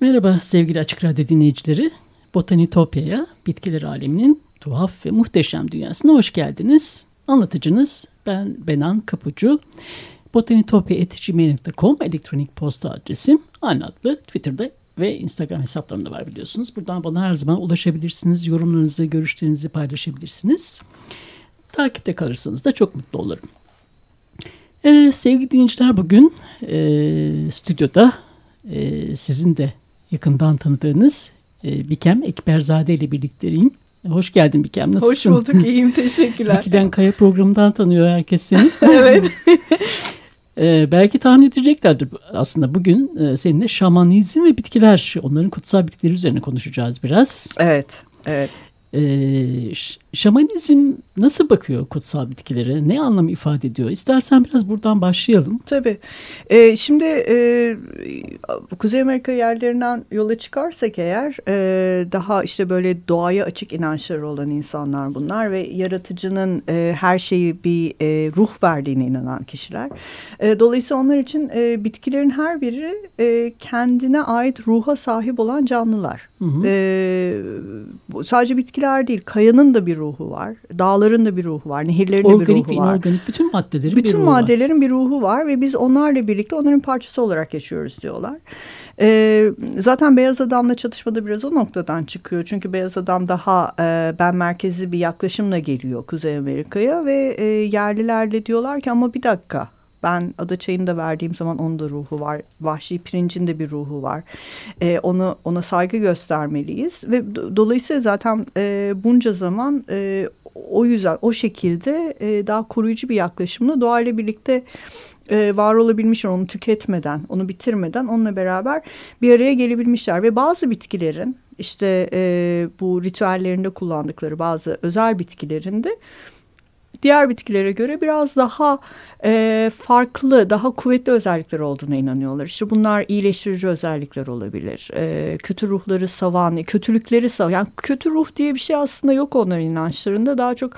Merhaba sevgili Açık Radyo dinleyicileri. Botanitopya'ya, bitkiler aleminin tuhaf ve muhteşem dünyasına hoş geldiniz. Anlatıcınız ben Benan Kapucu. Botanitopya.gmail.com elektronik posta adresim. Aynı adlı Twitter'da ve Instagram hesaplarımda var biliyorsunuz. Buradan bana her zaman ulaşabilirsiniz. Yorumlarınızı, görüşlerinizi paylaşabilirsiniz. Takipte kalırsanız da çok mutlu olurum. Ee, sevgili dinleyiciler bugün e, stüdyoda e, sizin de yakından tanıdığınız e, Bikem Ekberzade ile birlikteyim. Hoş geldin Bikem. Nasılsın? Hoş bulduk. iyiyim Teşekkürler. Dikilen Kaya programından tanıyor herkes seni. evet. ee, belki tahmin edeceklerdir aslında bugün e, seninle şamanizm ve bitkiler, onların kutsal bitkileri üzerine konuşacağız biraz. Evet, evet. Ee, şamanizm nasıl bakıyor kutsal bitkilere? Ne anlam ifade ediyor? İstersen biraz buradan başlayalım. Tabii. Ee, şimdi e, Kuzey Amerika yerlerinden yola çıkarsak eğer e, daha işte böyle doğaya açık inançları olan insanlar bunlar ve yaratıcının e, her şeyi bir e, ruh verdiğine inanan kişiler. E, dolayısıyla onlar için e, bitkilerin her biri e, kendine ait ruha sahip olan canlılar. Hı hı. E, sadece bitkiler değil, kayanın da bir ruhu var, dağların da bir ruhu var, nehirlerin organik de bir ruhu ve var. Organik bütün maddelerin bütün bir ruhu maddelerin var. bir ruhu var ve biz onlarla birlikte onların parçası olarak yaşıyoruz diyorlar. E, zaten Beyaz Adam'la çatışmada biraz o noktadan çıkıyor. Çünkü Beyaz Adam daha e, ben merkezli bir yaklaşımla geliyor Kuzey Amerika'ya ve e, yerlilerle diyorlar ki ama bir dakika ben ada çayını da verdiğim zaman onun da ruhu var. Vahşi pirincin de bir ruhu var. E, onu ona saygı göstermeliyiz ve do, dolayısıyla zaten e, bunca zaman e, o yüzden o şekilde e, daha koruyucu bir yaklaşımla doğayla birlikte e, var olabilmişler. Onu tüketmeden, onu bitirmeden onunla beraber bir araya gelebilmişler. Ve bazı bitkilerin işte e, bu ritüellerinde kullandıkları bazı özel bitkilerinde diğer bitkilere göre biraz daha e, farklı, daha kuvvetli özellikler olduğuna inanıyorlar. İşte bunlar iyileştirici özellikler olabilir. E, kötü ruhları savan, kötülükleri savan. Yani kötü ruh diye bir şey aslında yok onların inançlarında. Daha çok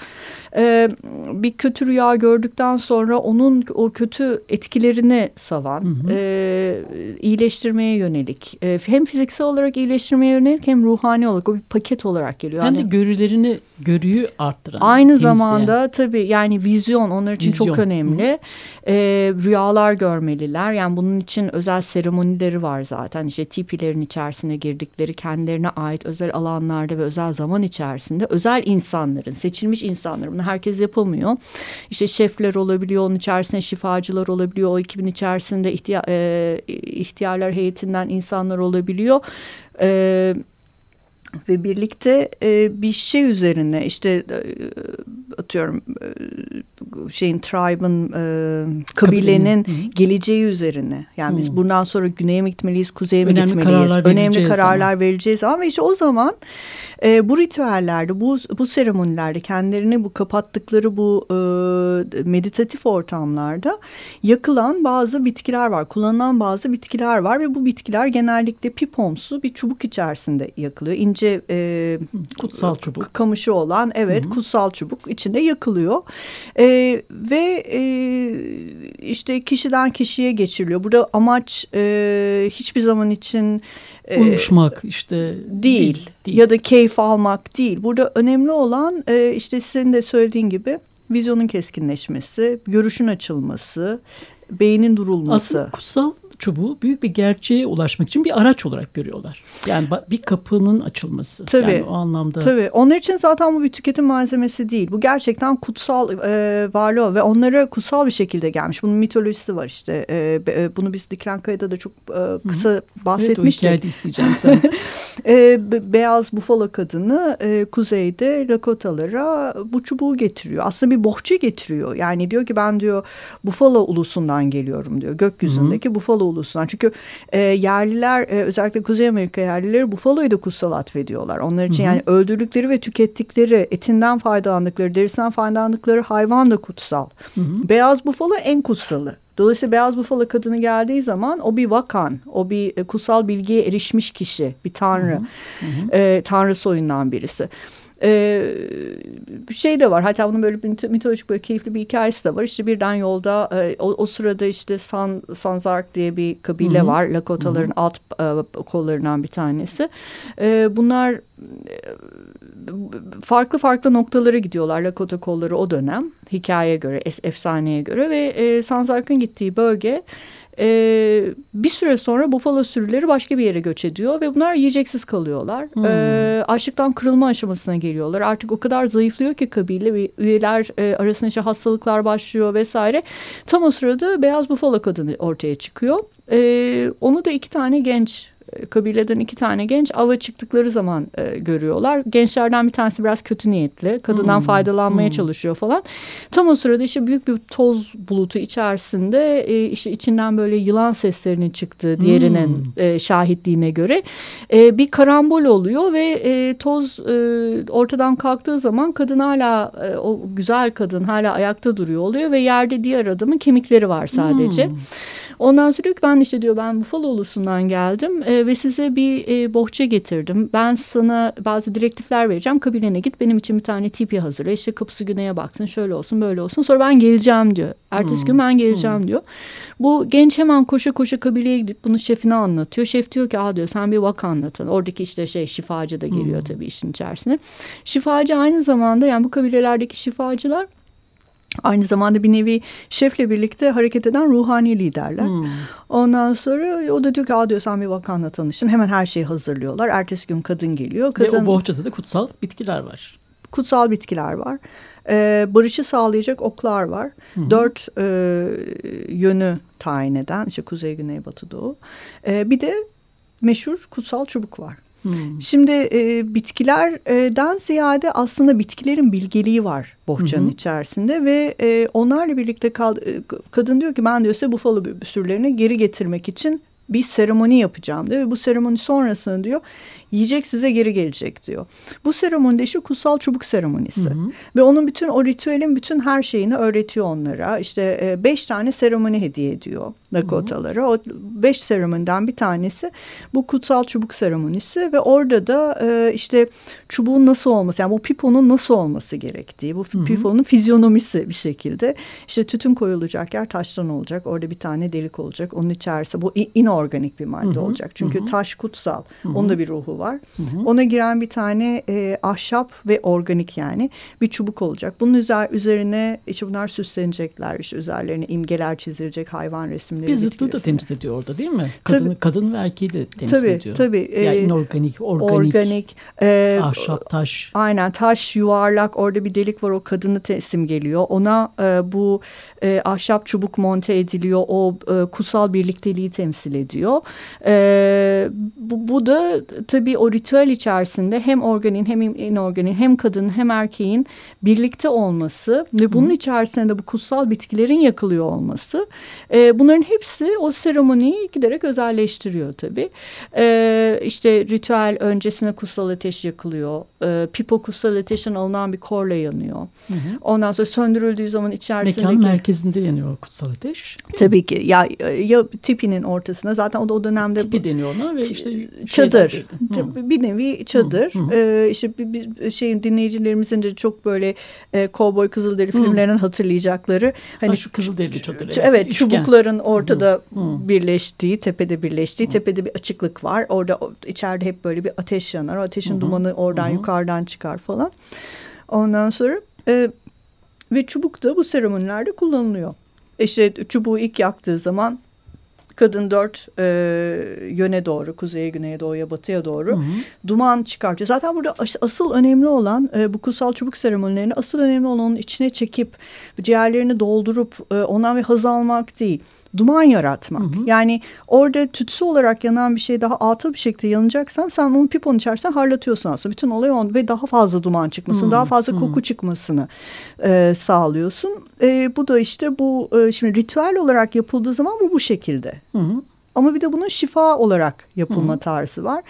e, bir kötü rüya gördükten sonra onun o kötü etkilerini savan, hı hı. E, iyileştirmeye yönelik. E, hem fiziksel olarak iyileştirmeye yönelik hem ruhani olarak o bir paket olarak geliyor. Hem yani, de görülerini, görüyü arttıran. Aynı temizleyen. zamanda tabii yani vizyon onlar için vizyon. çok önemli. Hı hı e, rüyalar görmeliler. Yani bunun için özel seremonileri var zaten. İşte tipilerin içerisine girdikleri kendilerine ait özel alanlarda ve özel zaman içerisinde özel insanların, seçilmiş insanların bunu herkes yapamıyor. İşte şefler olabiliyor, onun içerisinde şifacılar olabiliyor, o ekibin içerisinde ihtiya e, ihtiyarlar heyetinden insanlar olabiliyor. Evet ve birlikte e, bir şey üzerine işte e, atıyorum e, şeyin tribe'ın e, kabilenin Kabilenin. geleceği üzerine yani hmm. biz bundan sonra güneye mi gitmeliyiz kuzeye mi önemli gitmeliyiz kararlar önemli kararlar zaman. vereceğiz ama işte o zaman e, bu ritüellerde bu bu seremonilerde kendilerini bu kapattıkları bu e, meditatif ortamlarda yakılan bazı bitkiler var kullanılan bazı bitkiler var ve bu bitkiler genellikle pipomsu bir çubuk içerisinde yakılıyor ince e, kutsal çubuk. kamışı olan evet Hı -hı. kutsal çubuk içinde yakılıyor. E, ve e, işte kişiden kişiye geçiriliyor. Burada amaç e, hiçbir zaman için e, uyuşmak işte değil, değil, değil. ya da keyif almak değil. Burada önemli olan e, işte senin de söylediğin gibi vizyonun keskinleşmesi görüşün açılması beynin durulması. Aslında kutsal çubuğu büyük bir gerçeğe ulaşmak için bir araç olarak görüyorlar. Yani bir kapının açılması. Tabii. Yani o anlamda. Tabii. Onlar için zaten bu bir tüketim malzemesi değil. Bu gerçekten kutsal e, varlığı ve onlara kutsal bir şekilde gelmiş. Bunun mitolojisi var işte. E, e, bunu biz Diklen Kaya'da da çok e, kısa Hı -hı. bahsetmiştik. Evet o isteyeceğim sen. e, beyaz bufalo kadını e, kuzeyde Lakotalara bu çubuğu getiriyor. Aslında bir bohça getiriyor. Yani diyor ki ben diyor bufalo ulusundan geliyorum diyor. Gökyüzündeki Hı -hı. bufalo ulusundan. Çünkü e, yerliler e, özellikle Kuzey Amerika yerlileri bufaloyu da kutsal atfediyorlar. Onlar için Hı -hı. yani öldürdükleri ve tükettikleri etinden faydalandıkları, derisinden faydalandıkları hayvan da kutsal. Hı -hı. Beyaz bufalo en kutsalı. Dolayısıyla beyaz bufalo kadını geldiği zaman o bir vakan, o bir e, kutsal bilgiye erişmiş kişi, bir tanrı, hı hı. E, tanrı soyundan birisi. E, bir şey de var. Hatta bunun böyle bir mitolojik böyle keyifli bir hikayesi de var. İşte birden yolda e, o, o sırada işte San, Sanzark diye bir kabile Hı -hı. var. Lakotaların Hı -hı. alt e, kollarından bir tanesi. E, bunlar e, farklı farklı noktalara gidiyorlar Lakota kolları o dönem hikayeye göre efsaneye göre ve e, Sanzark'ın gittiği bölge e, bir süre sonra bufalo sürüleri başka bir yere göç ediyor ve bunlar yiyeceksiz kalıyorlar. Hmm. E, açlıktan kırılma aşamasına geliyorlar. Artık o kadar zayıflıyor ki kabile ve üyeler e, arasında işte hastalıklar başlıyor vesaire. Tam o sırada beyaz bufalo kadını ortaya çıkıyor. E, onu da iki tane genç kabileden iki tane genç ava çıktıkları zaman e, görüyorlar. Gençlerden bir tanesi biraz kötü niyetli. Kadından hmm. faydalanmaya hmm. çalışıyor falan. Tam o sırada işte büyük bir toz bulutu içerisinde e, işte içinden böyle yılan seslerinin çıktığı diğerinin hmm. e, şahitliğine göre e, bir karambol oluyor ve e, toz e, ortadan kalktığı zaman kadın hala e, o güzel kadın hala ayakta duruyor oluyor ve yerde diğer adamın kemikleri var sadece. Hmm. Ondan sonra diyor ki ben işte diyor ben Bufalo ulusundan geldim e, ve size bir e, bohça getirdim. Ben sana bazı direktifler vereceğim. Kabilene git benim için bir tane tipi hazırla. İşte kapısı güneye baksın şöyle olsun böyle olsun. Sonra ben geleceğim diyor. Ertesi hmm. gün ben geleceğim hmm. diyor. Bu genç hemen koşa koşa kabileye gidip bunu şefine anlatıyor. Şef diyor ki Aa diyor sen bir vaka anlatın. Oradaki işte şey şifacı da geliyor hmm. tabii işin içerisine. Şifacı aynı zamanda yani bu kabilelerdeki şifacılar Aynı zamanda bir nevi şefle birlikte hareket eden ruhani liderler. Hmm. Ondan sonra o da diyor ki Aa diyor sen bir vakanla tanıştın. Hemen her şeyi hazırlıyorlar. Ertesi gün kadın geliyor. Kadın, Ve o bohçada da kutsal bitkiler var. Kutsal bitkiler var. Ee, barışı sağlayacak oklar var. Hmm. Dört e, yönü tayin eden işte kuzey, güney, batı, doğu. Ee, bir de meşhur kutsal çubuk var. Hmm. Şimdi e, bitkilerden ziyade aslında bitkilerin bilgeliği var bohçanın hmm. içerisinde ve e, onlarla birlikte kal, e, kadın diyor ki ben diyor size bufalo sürülerini geri getirmek için bir seremoni yapacağım diyor ve bu seremoni sonrasında diyor yiyecek size geri gelecek diyor. Bu seremonide işte kutsal çubuk seremonisi hı hı. ve onun bütün o ritüelin bütün her şeyini öğretiyor onlara. İşte e, beş tane seremoni hediye ediyor Lakotalara. O beş seremoniden bir tanesi bu kutsal çubuk seremonisi ve orada da e, işte çubuğun nasıl olması yani bu piponun nasıl olması gerektiği bu hı hı. piponun fizyonomisi bir şekilde işte tütün koyulacak yer taştan olacak orada bir tane delik olacak onun içerisinde bu inorganik bir madde hı hı. olacak çünkü hı hı. taş kutsal hı hı. onun da bir ruhu var. Hı hı. Ona giren bir tane e, ahşap ve organik yani bir çubuk olacak. Bunun üzer, üzerine işte bunlar süslenecekler. İşte üzerlerine imgeler çizilecek hayvan resimleri. Bir zıtlığı da temsil ediyor orada değil mi? Kadın, tabii, kadın ve erkeği de temsil tabii, ediyor. Tabii. Yani e, inorganik, organik, organik e, ahşap, taş. Aynen taş, yuvarlak orada bir delik var o kadını tesim geliyor. Ona e, bu e, ahşap çubuk monte ediliyor. O e, kutsal birlikteliği temsil ediyor. E, bu, bu da tabii o ritüel içerisinde hem organin hem inorganin hem kadının hem erkeğin birlikte olması ve bunun Hı. içerisinde de bu kutsal bitkilerin yakılıyor olması e, bunların hepsi o seremoniyi giderek özelleştiriyor tabii. E, işte ritüel öncesine kutsal ateş yakılıyor. E, pipo kutsal ateşten alınan bir korla yanıyor. Hı hı. Ondan sonra söndürüldüğü zaman içerisindeki... Mekanın merkezinde yanıyor kutsal ateş. Tabii ki. Ya, ya tipinin ortasında zaten o da o dönemde... Tipi deniyor ona ve işte... Çadır. Hı. Bir nevi çadır. Hı. Ee, işte bir, bir şeyin dinleyicilerimizin de çok böyle e, Kovboy Kızılderi filmlerinden hı. hatırlayacakları. Hani ha, şu Kızılderili çadır. Evet, evet çubukların ortada hı. Hı. birleştiği, tepede birleştiği, hı. tepede bir açıklık var. Orada içeride hep böyle bir ateş yanar. O ateşin hı. dumanı oradan hı. yukarıdan çıkar falan. Ondan sonra e, ve çubuk da bu seremonilerde kullanılıyor. İşte çubuğu ilk yaktığı zaman kadın dört e, yöne doğru, kuzeye, güneye, doğuya, batıya doğru hı hı. duman çıkartıyor. Zaten burada asıl önemli olan e, bu kutsal çubuk seremonilerini asıl önemli olan onun içine çekip ciğerlerini doldurup e, ondan bir haz almak değil duman yaratmak. Hı hı. Yani orada tütsü olarak yanan bir şey daha atıl bir şekilde yanacaksan sen onu piponun içerisinde harlatıyorsun aslında. Bütün olay on ve daha fazla duman çıkmasını, hı, daha fazla hı. koku çıkmasını e, sağlıyorsun. E, bu da işte bu e, şimdi ritüel olarak yapıldığı zaman bu bu şekilde. Hı hı. Ama bir de bunun şifa olarak yapılma Hı. tarzı var.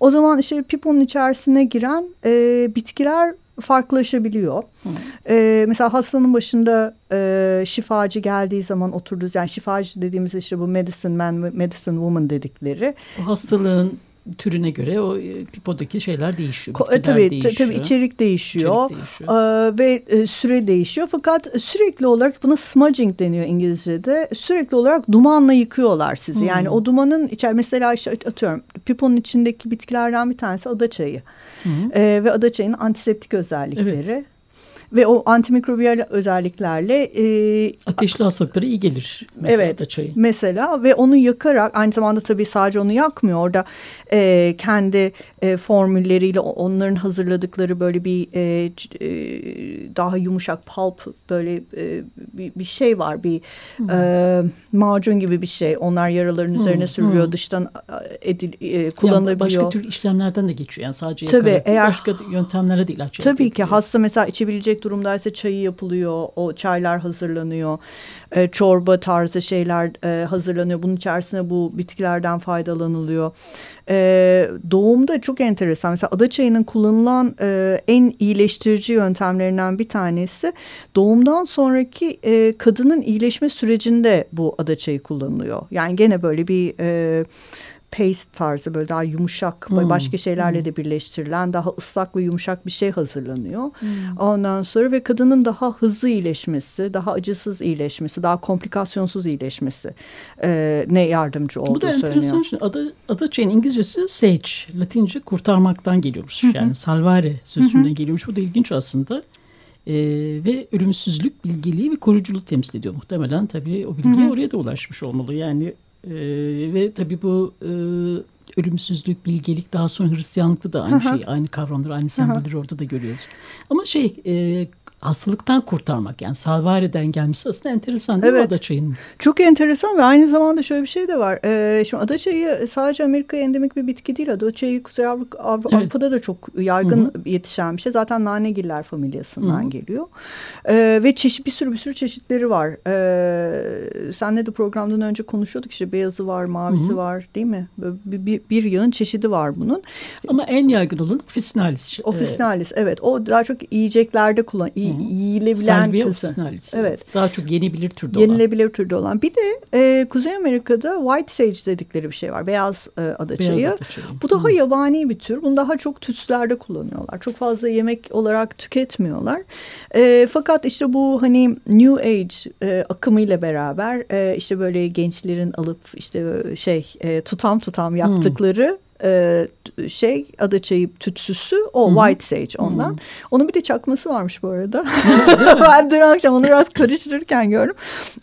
O zaman işte piponun içerisine giren e, bitkiler farklılaşabiliyor. Ee, mesela hastanın başında e, şifacı geldiği zaman oturduğu yani şifacı dediğimiz işte bu medicine man, medicine woman dedikleri. O hastalığın türüne göre o e, pipodaki şeyler değişiyor. Ko- tabii, değişiyor. tabii içerik değişiyor. İçerik değişiyor. Ee, ve e, süre değişiyor. Fakat sürekli olarak buna smudging deniyor İngilizce'de. Sürekli olarak dumanla yıkıyorlar sizi. Hmm. Yani o dumanın içer mesela işte atıyorum piponun içindeki bitkilerden bir tanesi ada çayı. Hmm. Ee, ve ada çayının antiseptik özellikleri. Evet ve o antimikrobiyal özelliklerle e, ateşli hastalıklara iyi gelir. Mesela evet. Çayı. Mesela ve onu yakarak aynı zamanda tabii sadece onu yakmıyor. Orada e, kendi e, formülleriyle onların hazırladıkları böyle bir e, e, daha yumuşak pulp böyle e, bir, bir şey var. Bir hmm. e, macun gibi bir şey. Onlar yaraların hmm. üzerine sürülüyor. Hmm. Dıştan edil, e, kullanılabiliyor. Yani başka tür işlemlerden de geçiyor. Yani sadece tabii, yakarak eğer, başka yöntemlere de ilaç Tabii ki hasta mesela içebilecek gelecek durumdaysa çayı yapılıyor, o çaylar hazırlanıyor, e, çorba tarzı şeyler e, hazırlanıyor. Bunun içerisinde bu bitkilerden faydalanılıyor. E, doğumda çok enteresan. Mesela ada çayının kullanılan e, en iyileştirici yöntemlerinden bir tanesi doğumdan sonraki e, kadının iyileşme sürecinde bu ada çayı kullanılıyor. Yani gene böyle bir... E, paste tarzı böyle daha yumuşak hmm. başka şeylerle hmm. de birleştirilen daha ıslak ve yumuşak bir şey hazırlanıyor. Hmm. Ondan sonra ve kadının daha hızlı iyileşmesi, daha acısız iyileşmesi, daha komplikasyonsuz iyileşmesi e, ne yardımcı olduğu söyleniyor. Bu da enteresan. Şimdi ada, ada çayın İngilizcesi sage, Latince kurtarmaktan geliyormuş. Hı -hı. Yani salvare sözünden geliyormuş. Bu da ilginç aslında. Ee, ve ölümsüzlük, bilgeliği ve koruyuculuğu temsil ediyor. Muhtemelen tabii o bilgi oraya da ulaşmış olmalı. Yani e, ve tabii bu e, ölümsüzlük, bilgelik daha sonra Hristiyanlıkta da aynı şey, aynı kavramlar, aynı sembolleri orada da görüyoruz. Ama şey e, hastalıktan kurtarmak yani salvareden gelmesi aslında enteresan değil evet. mi adaçayının? Çok enteresan ve aynı zamanda şöyle bir şey de var. Ee, şimdi adaçayı sadece Amerika'ya endemik bir bitki değil. Adaçayı Kuzey Avrupa, evet. Avrupa'da da çok yaygın Hı -hı. yetişen bir şey. Zaten nanegiller familyasından Hı -hı. geliyor. Ee, ve çeşit bir sürü bir sürü çeşitleri var. Ee, senle de programdan önce konuşuyorduk işte beyazı var, mavisi Hı -hı. var değil mi? Bir, bir, bir yığın çeşidi var bunun. Ama en yaygın olan ofisinalis. Ofisinalis evet. O daha çok yiyeceklerde kullan yiyilebilen officinalis. Evet. Daha çok yenilebilir türde olan. Yenilebilir türde olan. Bir de e, Kuzey Amerika'da white sage dedikleri bir şey var. Beyaz e, adaçayı. Beyaz adaçayı. Bu daha Hı. yabani bir tür. Bunu daha çok tütslerde kullanıyorlar. Çok fazla yemek olarak tüketmiyorlar. E, fakat işte bu hani New Age e, akımıyla beraber e, işte böyle gençlerin alıp işte şey e, tutam tutam yaptıkları e, şey adaçayı tütsüsü o Hı -hı. white sage ondan. Hı -hı. Onun bir de çakması varmış bu arada. ben dün akşam onu biraz karıştırırken gördüm.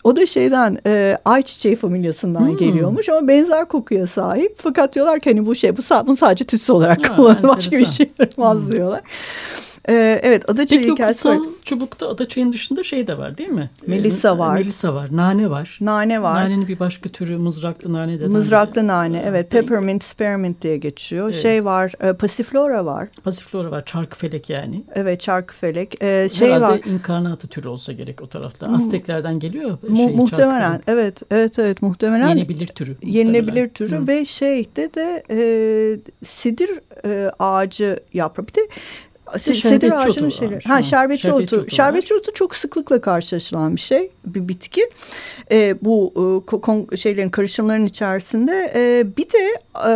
O da şeyden e, ayçiçeği familyasından Hı -hı. geliyormuş ama benzer kokuya sahip. Fakat diyorlar ki hani bu şey bu, bunu sadece tütsü olarak kullanır. Başka bir şey yaramaz diyorlar. Ee, evet adaçayı Peki hikayesi var. çubukta adaçayın dışında şey de var değil mi? Melisa var. Melisa var. Nane var. Nane var. Nanenin bir başka türü mızraklı nane de. Mızraklı nane evet. Peppermint, spearmint diye geçiyor. Evet. Şey var. E, pasiflora var. Pasiflora var. Çarkıfelek yani. Evet çarkıfelek. Ee, şey Herhalde var. inkarnatı türü olsa gerek o tarafta. Azteklerden geliyor. Mu şey, muhtemelen. Evet. Evet evet muhtemelen. Yenebilir türü. Yenilebilir türü Hı. ve şeyde de e, sidir e, ağacı yaprağı. Bir de Sedir ağacının şeyleri. Ha, şerbetçi, şerbetçi otu. Şerbetçi otu çok sıklıkla karşılaşılan bir şey, bir bitki. Ee, bu e, şeylerin karışımların içerisinde. E, bir de e,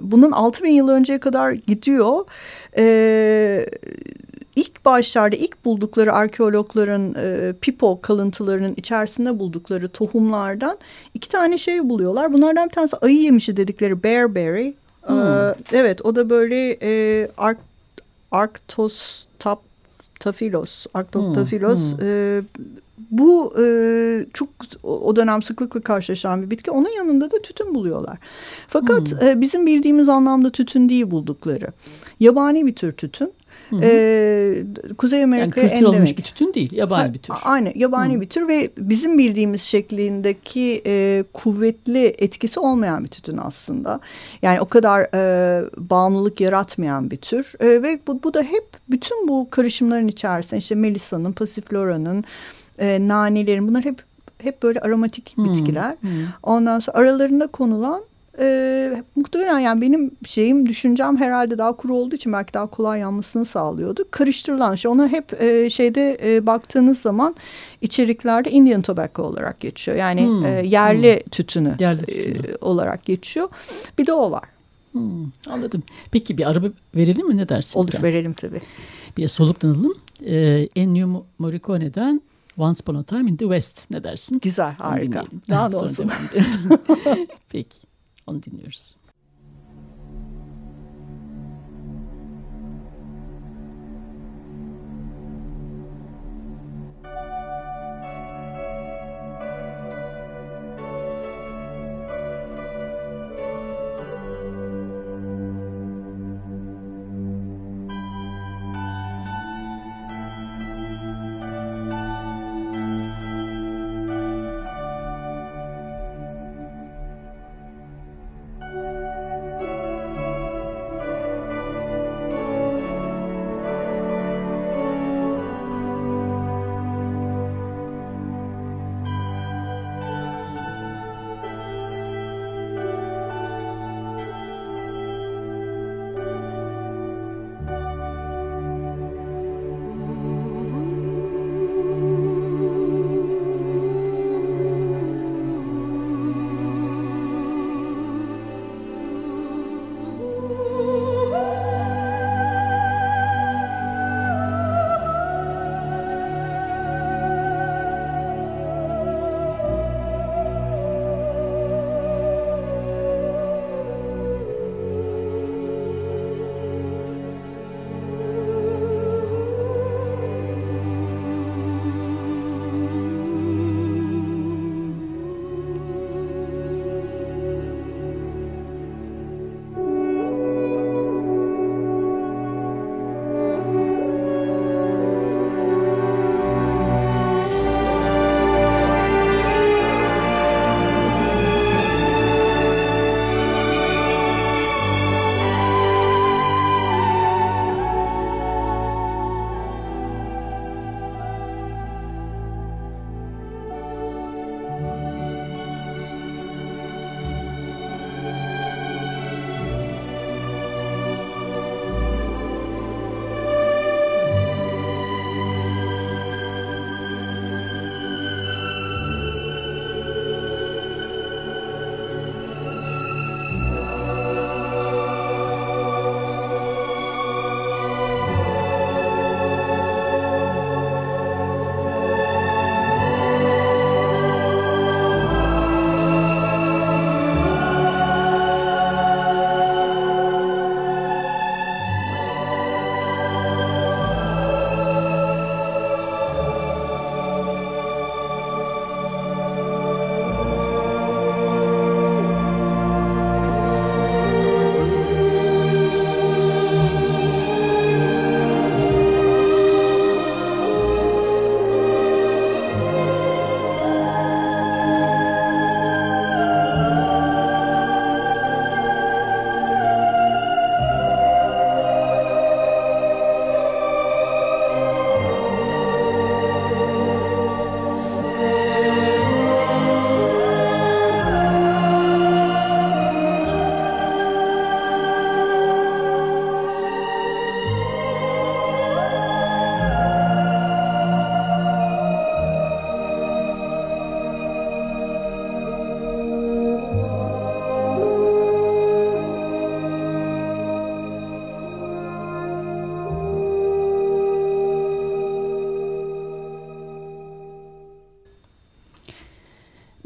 bunun 6000 yıl önceye kadar gidiyor. E, ilk başlarda ilk buldukları arkeologların e, pipo kalıntılarının içerisinde buldukları tohumlardan iki tane şey buluyorlar. Bunlardan bir tanesi ayı yemişi dedikleri bearberry. Hmm. Ee, evet o da böyle e, ark Arctostaphylos. Arctostaphylos hmm, hmm. e, bu e, çok o dönem sıklıkla karşılaşan bir bitki. Onun yanında da tütün buluyorlar. Fakat hmm. e, bizim bildiğimiz anlamda tütün değil buldukları. Yabani bir tür tütün. Hı Ee, Kuzey Amerika'ya yani endemik. bir tütün değil, yabani ha, bir tür. Aynen, yabani Hı. bir tür ve bizim bildiğimiz şeklindeki e, kuvvetli etkisi olmayan bir tütün aslında. Yani o kadar e, bağımlılık yaratmayan bir tür e, ve bu, bu da hep bütün bu karışımların içerisinde işte Melisa'nın, Passiflora'nın, e, nanelerin bunlar hep hep böyle aromatik bitkiler. Hmm, Ondan sonra aralarında konulan e, muhtemelen yani benim şeyim düşüncem herhalde daha kuru olduğu için belki daha kolay yanmasını sağlıyordu. Karıştırılan şey ona hep e, şeyde e, baktığınız zaman içeriklerde Indian tobacco olarak geçiyor. Yani hmm. e, yerli hmm. tütünü, yerli tütünü. E, olarak geçiyor. Bir de o var. Hmm, anladım. Peki bir araba verelim mi ne dersin? Olur verelim tabii. Bir soluklanalım. Ee, Ennio Morricone'den Once Upon a Time in the West ne dersin? Güzel harika. Daha da olsun. Peki onu dinliyoruz.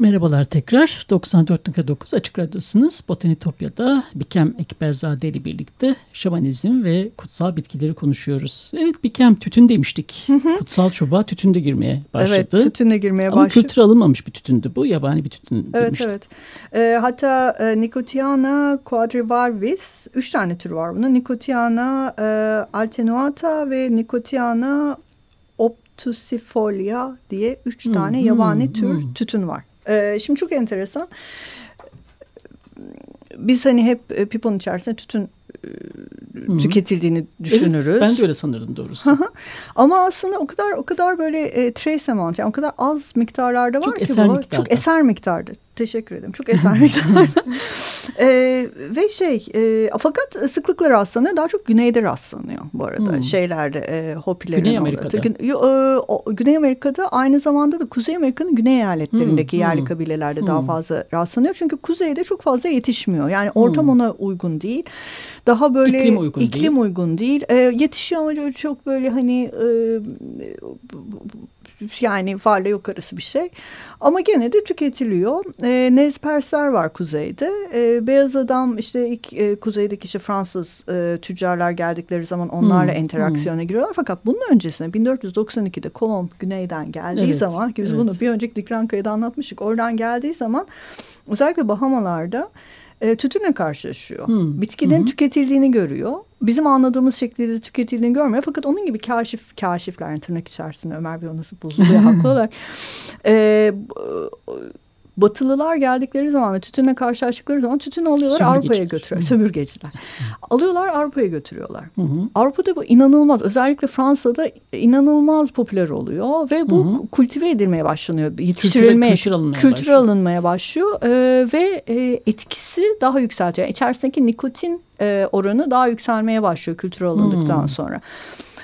Merhabalar tekrar. 94.9 Açık Radyosu'nuz. Botanitopya'da Bikem Ekberzade ile birlikte şamanizm ve kutsal bitkileri konuşuyoruz. Evet Bikem tütün demiştik. Kutsal çobağa tütün de girmeye başladı. Evet tütün de girmeye Ama başladı. kültüre alınmamış bir tütündü bu. Yabani bir tütün Evet demiştik. evet. E, hatta e, Nicotiana quadrivalvis, üç tane tür var bunun. Nicotiana e, altenuata ve Nicotiana obtusifolia diye üç tane hmm, yabani tür hmm. tütün var. E, şimdi çok enteresan. Biz hani hep e, piponun içerisinde tütün e, Hı. tüketildiğini düşünürüz. Evet, ben de öyle sanırdım doğrusu. Ama aslında o kadar o kadar böyle e, trace amount yani o kadar az miktarlarda var Çok ki eser bu. miktarda. Çok eser miktarda. Teşekkür ederim. Çok eser miktarda. e, ve şey e, fakat sıklıkla rastlanıyor. Daha çok güneyde rastlanıyor bu arada. Hmm. Şeylerde e, Hopilerin Güney Amerika'da. Gün, e, Güney Amerika'da aynı zamanda da Kuzey Amerika'nın güney eyaletlerindeki hmm. yerli hmm. kabilelerde hmm. daha fazla rastlanıyor. Çünkü kuzeyde çok fazla yetişmiyor. Yani ortam hmm. ona uygun değil. Daha böyle iklim uygun iklim değil. Uygun değil. E, yetişiyor ama çok böyle hani e, yani varla yok arası bir şey. Ama gene de tüketiliyor. E, Nezpersler var kuzeyde. E, beyaz adam işte ilk e, kuzeydeki işte Fransız e, tüccarlar geldikleri zaman onlarla hmm, interaksiyona hmm. giriyorlar. Fakat bunun öncesinde 1492'de Kolomb güneyden geldiği evet, zaman ki biz evet. bunu bir önceki Diklankaya'da anlatmıştık. Oradan geldiği zaman özellikle Bahamalarda e, tütünle karşılaşıyor. Hmm. Bitkinin hmm. tüketildiğini görüyor. Bizim anladığımız şekilde tüketildiğini görmüyor. Fakat onun gibi kaşif, kaşifler yani tırnak içerisinde Ömer Bey nasıl bozuluyor haklı olarak. E, Batılılar geldikleri zaman ve tütünle karşılaştıkları zaman tütün alıyorlar Avrupa'ya götürüyor. Sömürgeciler. Alıyorlar Avrupa'ya götürüyorlar. Hı hı. Avrupa'da bu inanılmaz özellikle Fransa'da inanılmaz popüler oluyor ve bu hı hı. kultive edilmeye başlanıyor. Yetiştirilmeye, kültür, alınmaya kültür başlıyor. alınmaya başlıyor ee, ve e, etkisi daha yükseltiyor. Yani içerisindeki nikotin e, oranı daha yükselmeye başlıyor kültür alındıktan hı. sonra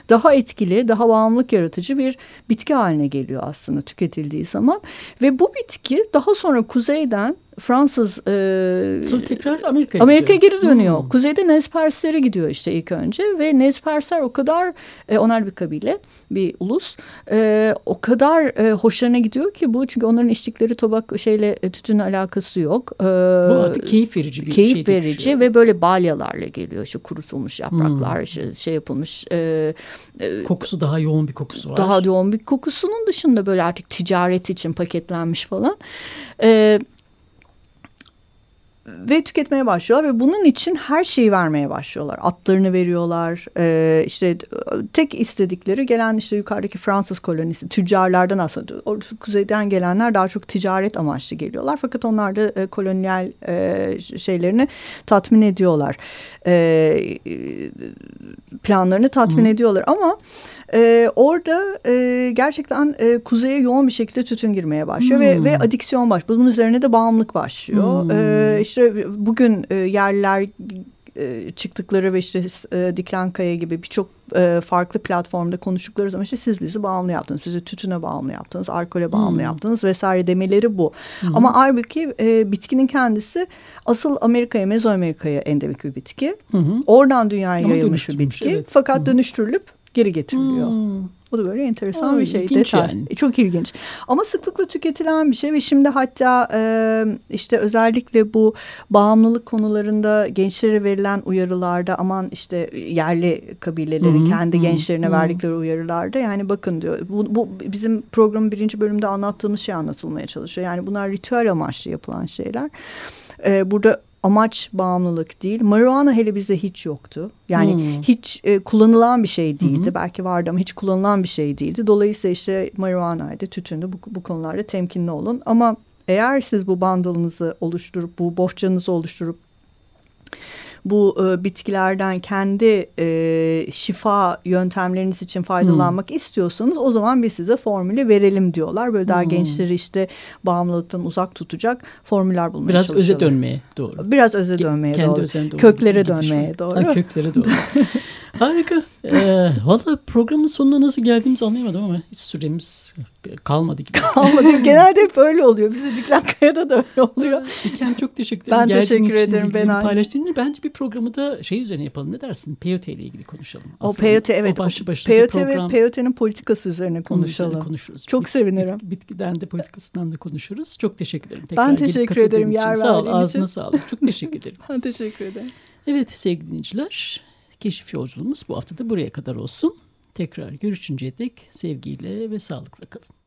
daha etkili, daha bağımlılık yaratıcı bir bitki haline geliyor aslında tüketildiği zaman. Ve bu bitki daha sonra kuzeyden Fransız e, Sonra tekrar Amerika'ya Amerika geri dönüyor. Hmm. Kuzeyde Nezperslere gidiyor işte ilk önce ve Nezpersler o kadar e, onlar bir kabile, bir ulus. E, o kadar e, hoşlarına gidiyor ki bu çünkü onların içtikleri tobak şeyle e, tütünle alakası yok. E, bu artık keyif verici bir keyif şey. verici düşüyor. ve böyle balyalarla geliyor. İşte kurutulmuş yapraklar, hmm. işte şey yapılmış. E, e, kokusu daha yoğun bir kokusu var. Daha yoğun bir kokusunun dışında böyle artık ticaret için paketlenmiş falan. Evet ve tüketmeye başlıyorlar ve bunun için her şeyi vermeye başlıyorlar. Atlarını veriyorlar. Ee, işte tek istedikleri gelen işte yukarıdaki Fransız kolonisi tüccarlardan aslında kuzeyden gelenler daha çok ticaret amaçlı geliyorlar. Fakat onlar da e, kolonyal e, şeylerini tatmin ediyorlar. E, planlarını tatmin Hı. ediyorlar ama e, orada e, gerçekten e, kuzeye yoğun bir şekilde tütün girmeye başlıyor ve, ve adiksi,yon başlıyor. Bunun üzerine de bağımlılık başlıyor. Hmm. E, işte bugün e, yerliler e, çıktıkları ve işte e, Diklankaya gibi birçok e, farklı platformda konuştukları zaman işte siz bizi bağımlı yaptınız, sizi tütüne bağımlı yaptınız, alkole bağımlı hmm. yaptınız vesaire demeleri bu. Hmm. Ama halbuki e, bitkinin kendisi asıl Amerika'ya, Mezoamerika'ya endemik bir bitki. Hmm. Oradan dünyaya Ama yayılmış bir bitki. Evet. Fakat hmm. dönüştürülüp geri getiriliyor. Hmm. Bu da böyle enteresan Aa, bir şey. Detay. Yani. E, çok ilginç. Ama sıklıkla tüketilen bir şey ve şimdi hatta e, işte özellikle bu bağımlılık konularında gençlere verilen uyarılarda aman işte yerli kabilelerin Hı-hı. kendi Hı-hı. gençlerine Hı-hı. verdikleri uyarılarda yani bakın diyor. Bu, bu bizim programın birinci bölümde anlattığımız şey anlatılmaya çalışıyor. Yani bunlar ritüel amaçlı yapılan şeyler. Ee, burada amaç bağımlılık değil. Marijuana hele bizde hiç yoktu. Yani hmm. hiç e, kullanılan bir şey değildi. Hmm. Belki vardı ama hiç kullanılan bir şey değildi. Dolayısıyla işte marijuanaydı, tütündü. Bu, bu konularda temkinli olun. Ama eğer siz bu bandılınızı oluşturup, bu bohçanızı oluşturup bu e, bitkilerden kendi e, şifa yöntemleriniz için faydalanmak hmm. istiyorsanız o zaman biz size formülü verelim diyorlar. Böyle daha hmm. gençleri işte bağımlılıktan uzak tutacak formüller bulmaya Biraz öze dönmeye doğru. Biraz öze dönmeye Kendi doğru. doğru. Köklere dönmeye doğru. Ha, köklere doğru. Harika. Ee, Valla programın sonuna nasıl geldiğimizi anlayamadım ama hiç süremiz kalmadı gibi. Kalmadı. Genelde hep öyle oluyor. Bize Diklankaya'da da öyle oluyor. Diken çok teşekkür ederim. Ben Geldiğin teşekkür ederim. Ben paylaştığın Bence bir programı da şey üzerine yapalım. Ne dersin? Peyote ile ilgili konuşalım. Aslında o peyote evet. O başlı başına peyote program. ve peyotenin politikası üzerine konuşalım. Üzerine konuşuruz. Çok Bit, sevinirim. Bit, bitkiden de politikasından da konuşuruz. Çok teşekkür ederim. Tekrar ben teşekkür ederim yer Sağ ol. Ağzına sağlık. Çok teşekkür ederim. ben teşekkür ederim. Evet sevgili dinleyiciler. Keşif yolculuğumuz bu hafta da buraya kadar olsun. Tekrar görüşünceye dek sevgiyle ve sağlıkla kalın.